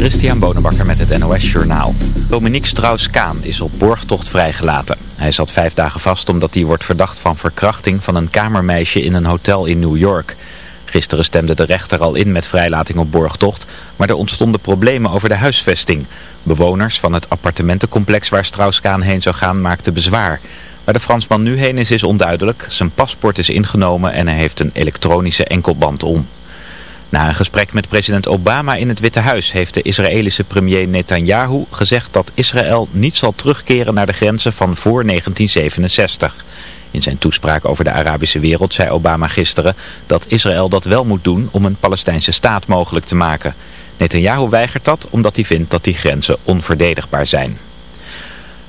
Christian Bonenbakker met het NOS Journaal. Dominique Strauss-Kaan is op borgtocht vrijgelaten. Hij zat vijf dagen vast omdat hij wordt verdacht van verkrachting van een kamermeisje in een hotel in New York. Gisteren stemde de rechter al in met vrijlating op borgtocht, maar er ontstonden problemen over de huisvesting. Bewoners van het appartementencomplex waar Strauss-Kaan heen zou gaan maakten bezwaar. Waar de Fransman nu heen is is onduidelijk. Zijn paspoort is ingenomen en hij heeft een elektronische enkelband om. Na een gesprek met president Obama in het Witte Huis heeft de Israëlische premier Netanyahu gezegd dat Israël niet zal terugkeren naar de grenzen van voor 1967. In zijn toespraak over de Arabische wereld zei Obama gisteren dat Israël dat wel moet doen om een Palestijnse staat mogelijk te maken. Netanyahu weigert dat omdat hij vindt dat die grenzen onverdedigbaar zijn.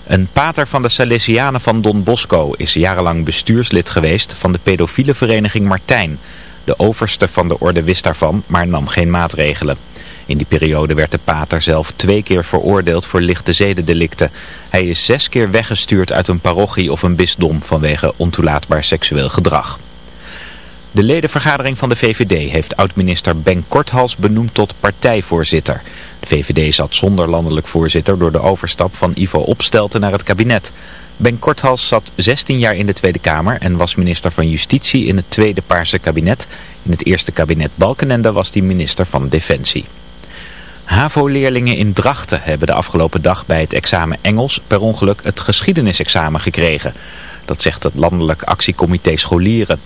Een pater van de Salesianen van Don Bosco is jarenlang bestuurslid geweest van de pedofiele vereniging Martijn... De overste van de orde wist daarvan, maar nam geen maatregelen. In die periode werd de pater zelf twee keer veroordeeld voor lichte zedendelicten. Hij is zes keer weggestuurd uit een parochie of een bisdom vanwege ontoelaatbaar seksueel gedrag. De ledenvergadering van de VVD heeft oud-minister Ben Korthals benoemd tot partijvoorzitter. De VVD zat zonder landelijk voorzitter door de overstap van Ivo Opstelten naar het kabinet. Ben Korthals zat 16 jaar in de Tweede Kamer en was minister van Justitie in het tweede Paarse kabinet. In het eerste kabinet Balkenende was hij minister van Defensie. HAVO-leerlingen in Drachten hebben de afgelopen dag bij het examen Engels per ongeluk het geschiedenisexamen gekregen. Dat zegt het landelijk actiecomité scholieren.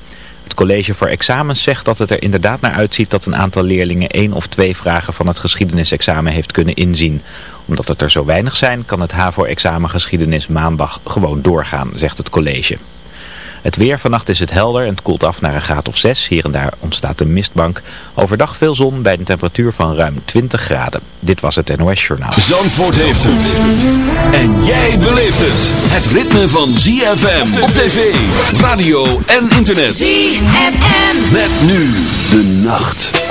Het college voor examens zegt dat het er inderdaad naar uitziet dat een aantal leerlingen één of twee vragen van het geschiedenisexamen heeft kunnen inzien. Omdat het er zo weinig zijn, kan het HAVO-examen geschiedenis maandag gewoon doorgaan, zegt het college. Het weer, vannacht is het helder en het koelt af naar een graad of 6. Hier en daar ontstaat een mistbank. Overdag veel zon bij een temperatuur van ruim 20 graden. Dit was het NOS Journaal. Zandvoort heeft het. En jij beleeft het. Het ritme van ZFM op tv, radio en internet. ZFM. Met nu de nacht.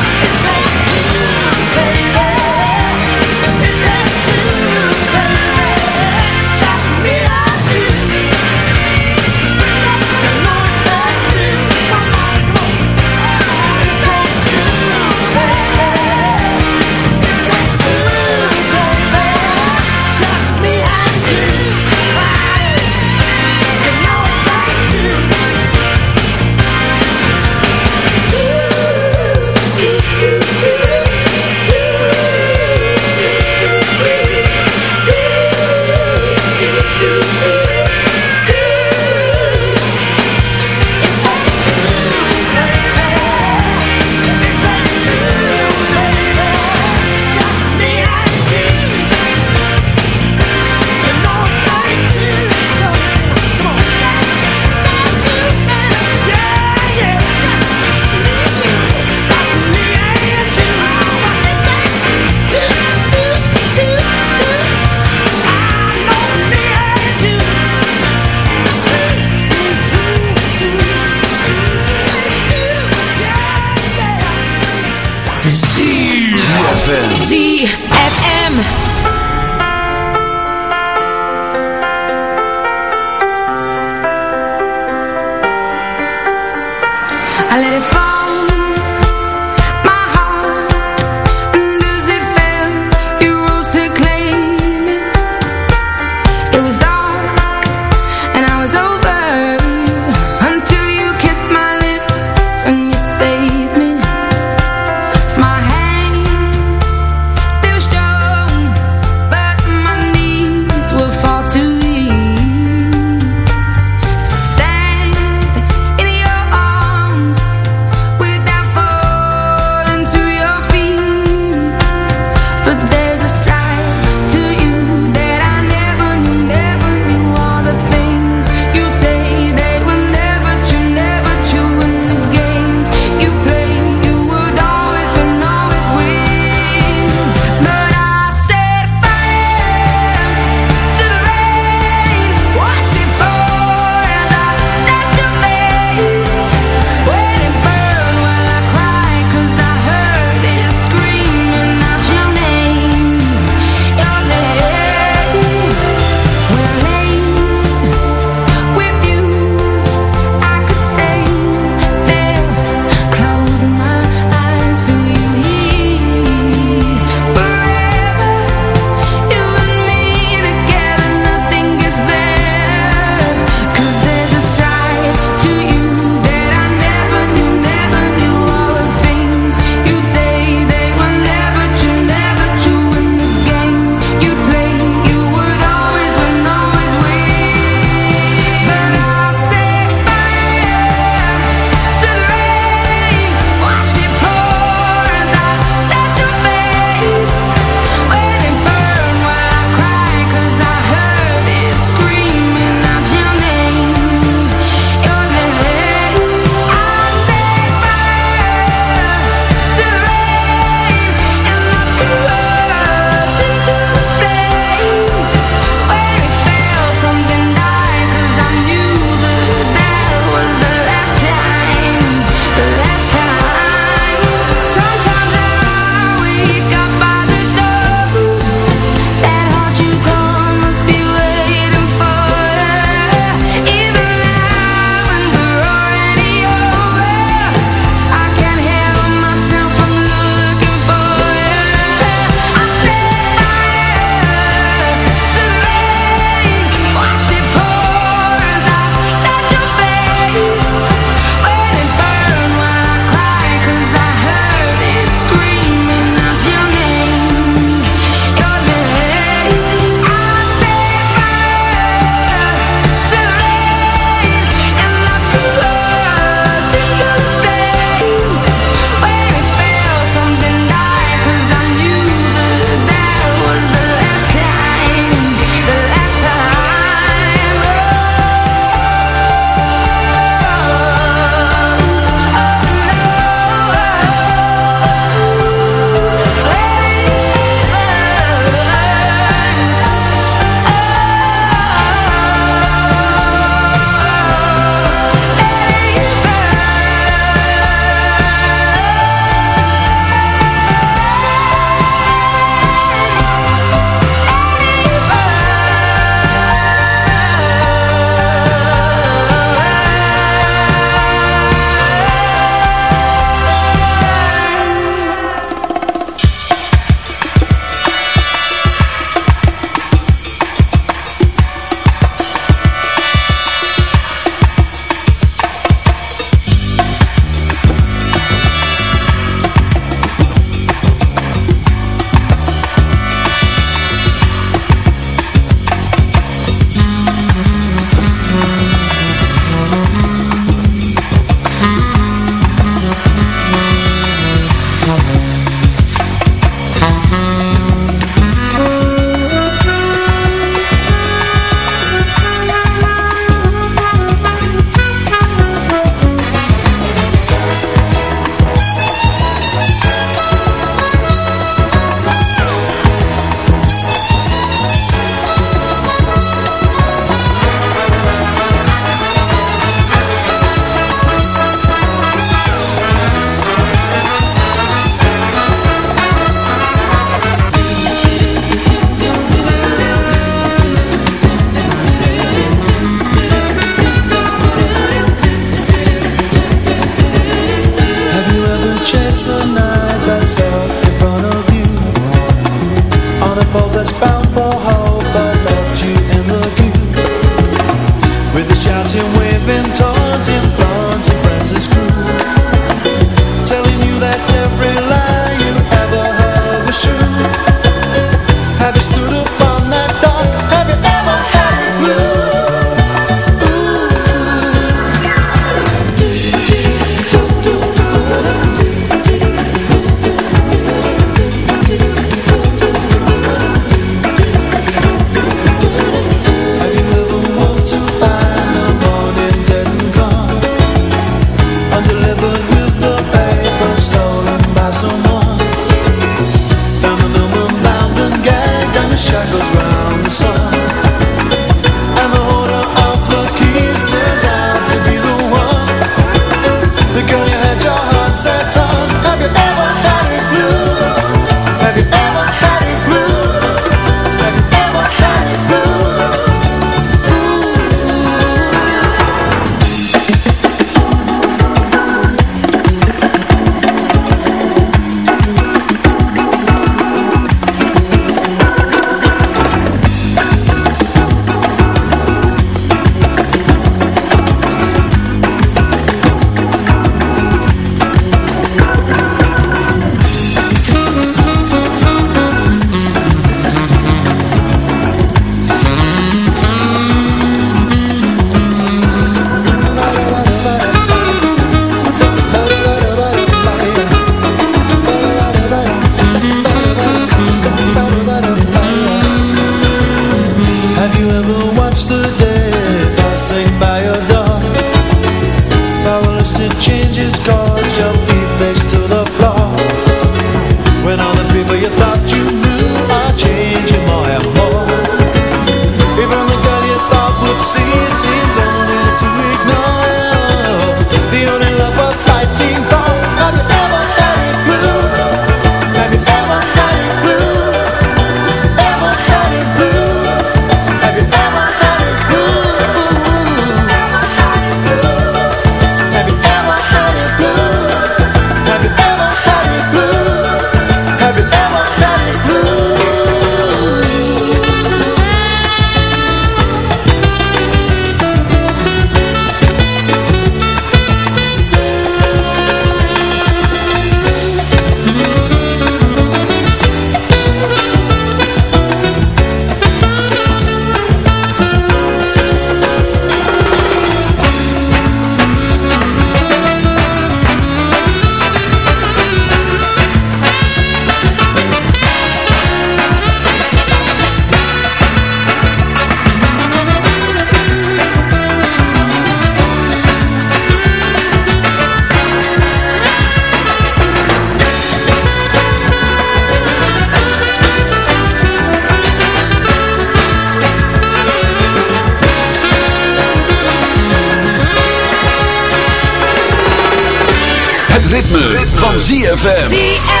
ZFM.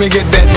me get that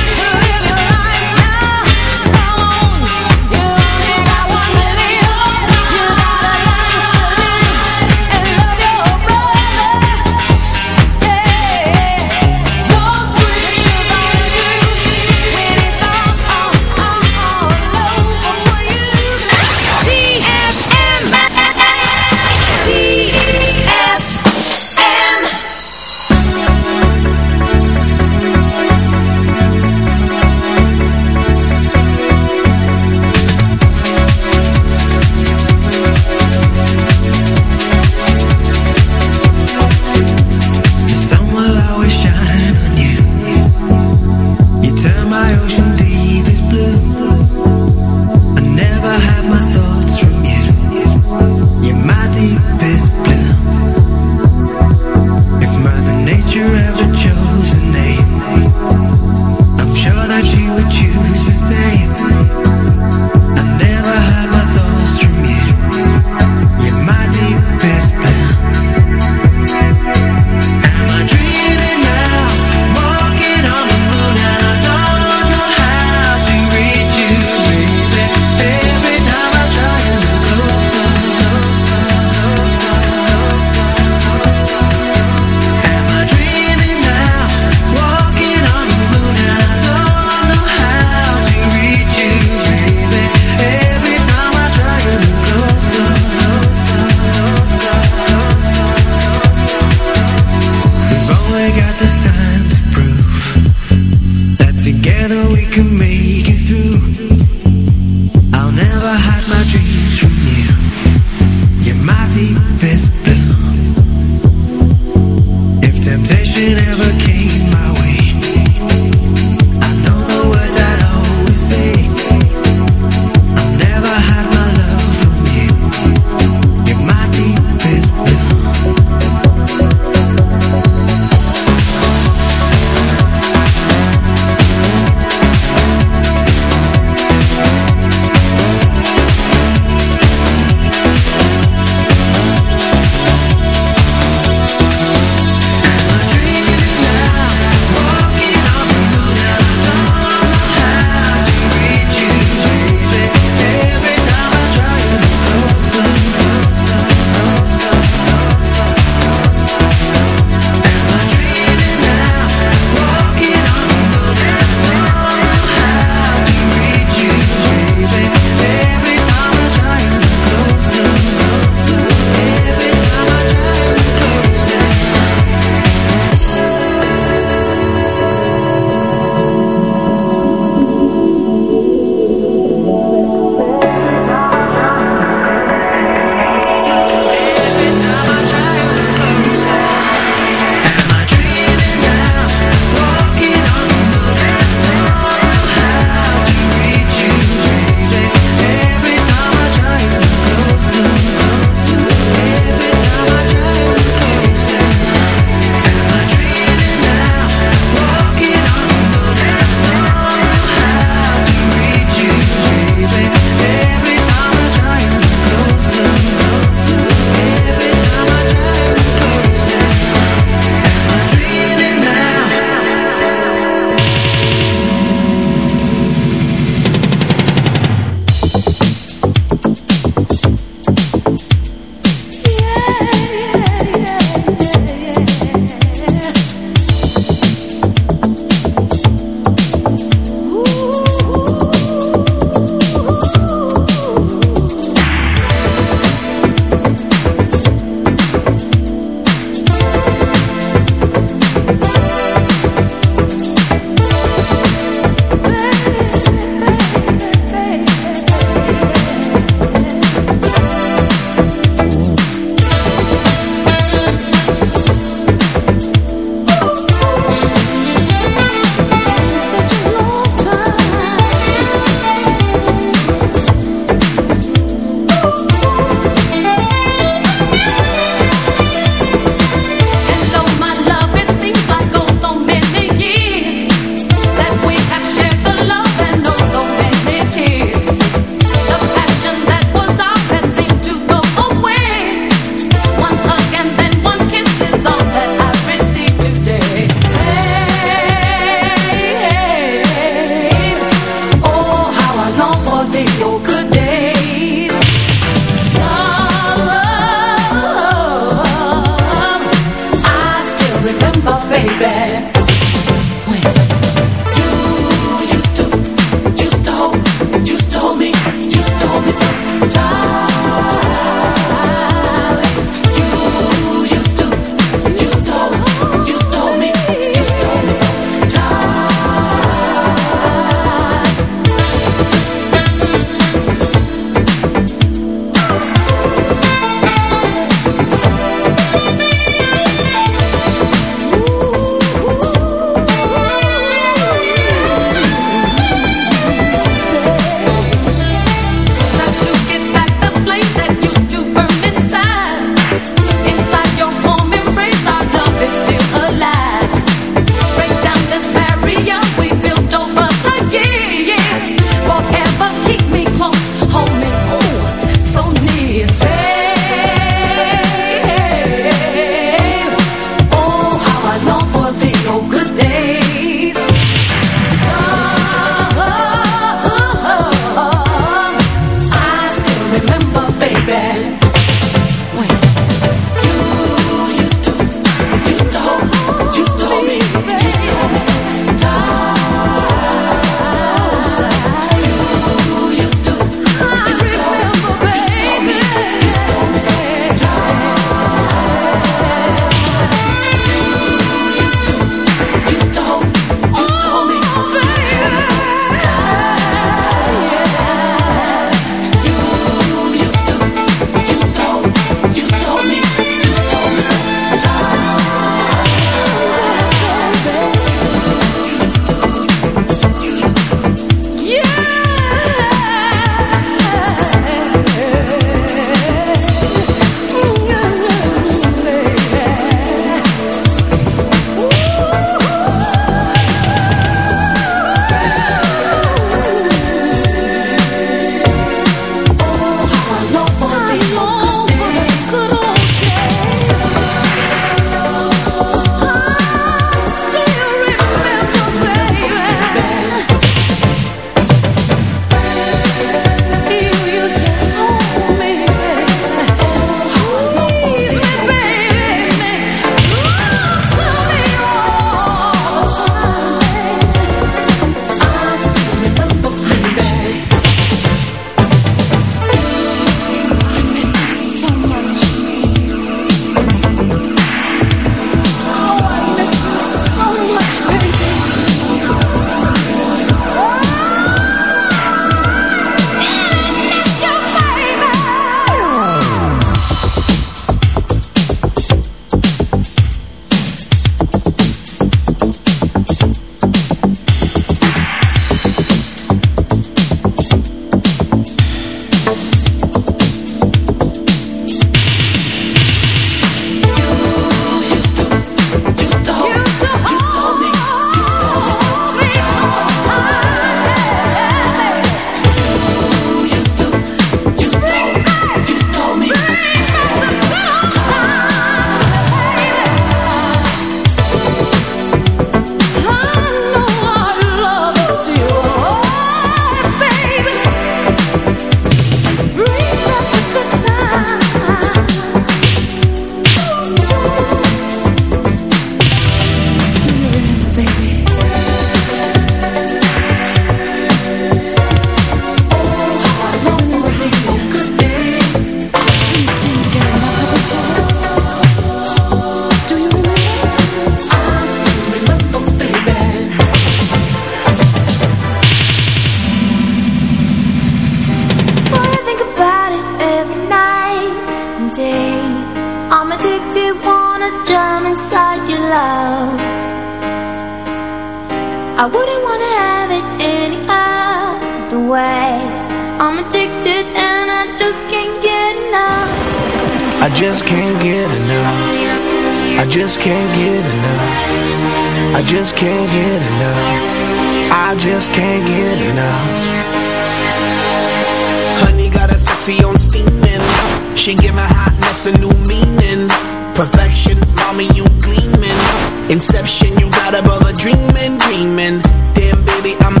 I'm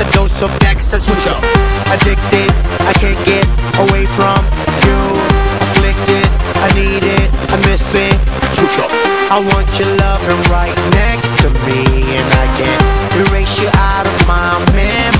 a dose of next Switch up. Addicted, I can't get away from you. Afflicted, I need it, I miss it. Switch up. I want your loving right next to me, and I can't erase you out of my memory.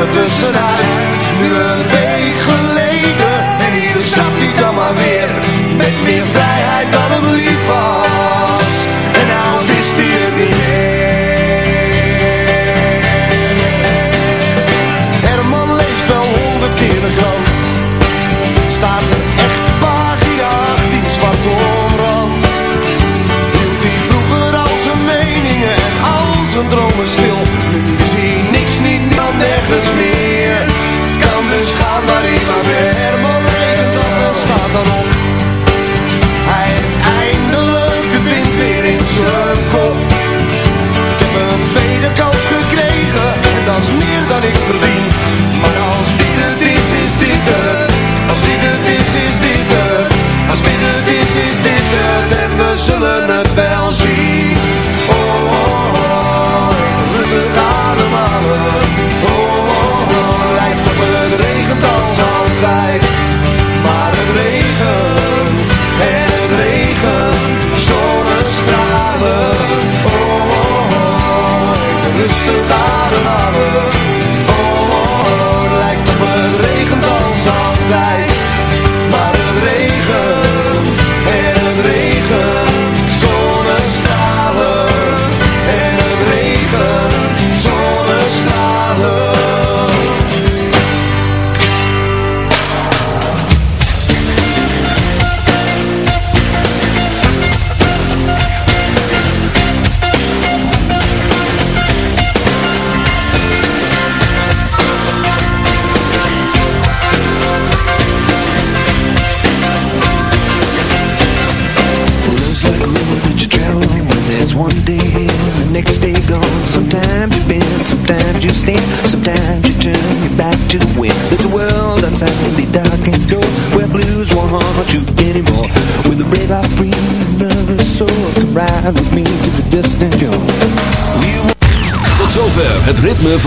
er tussenuit